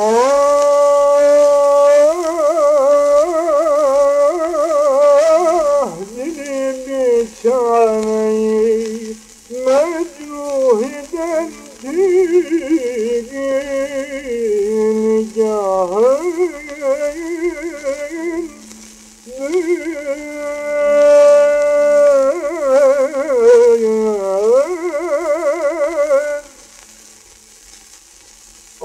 Oh!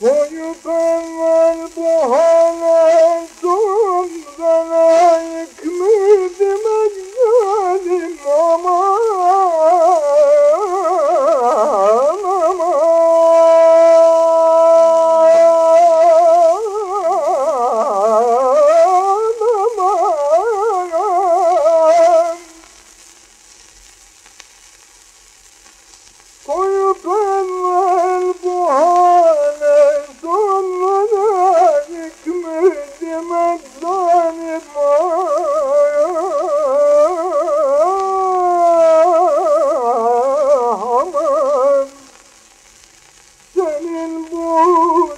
Koyup evvel bu hale Senin bu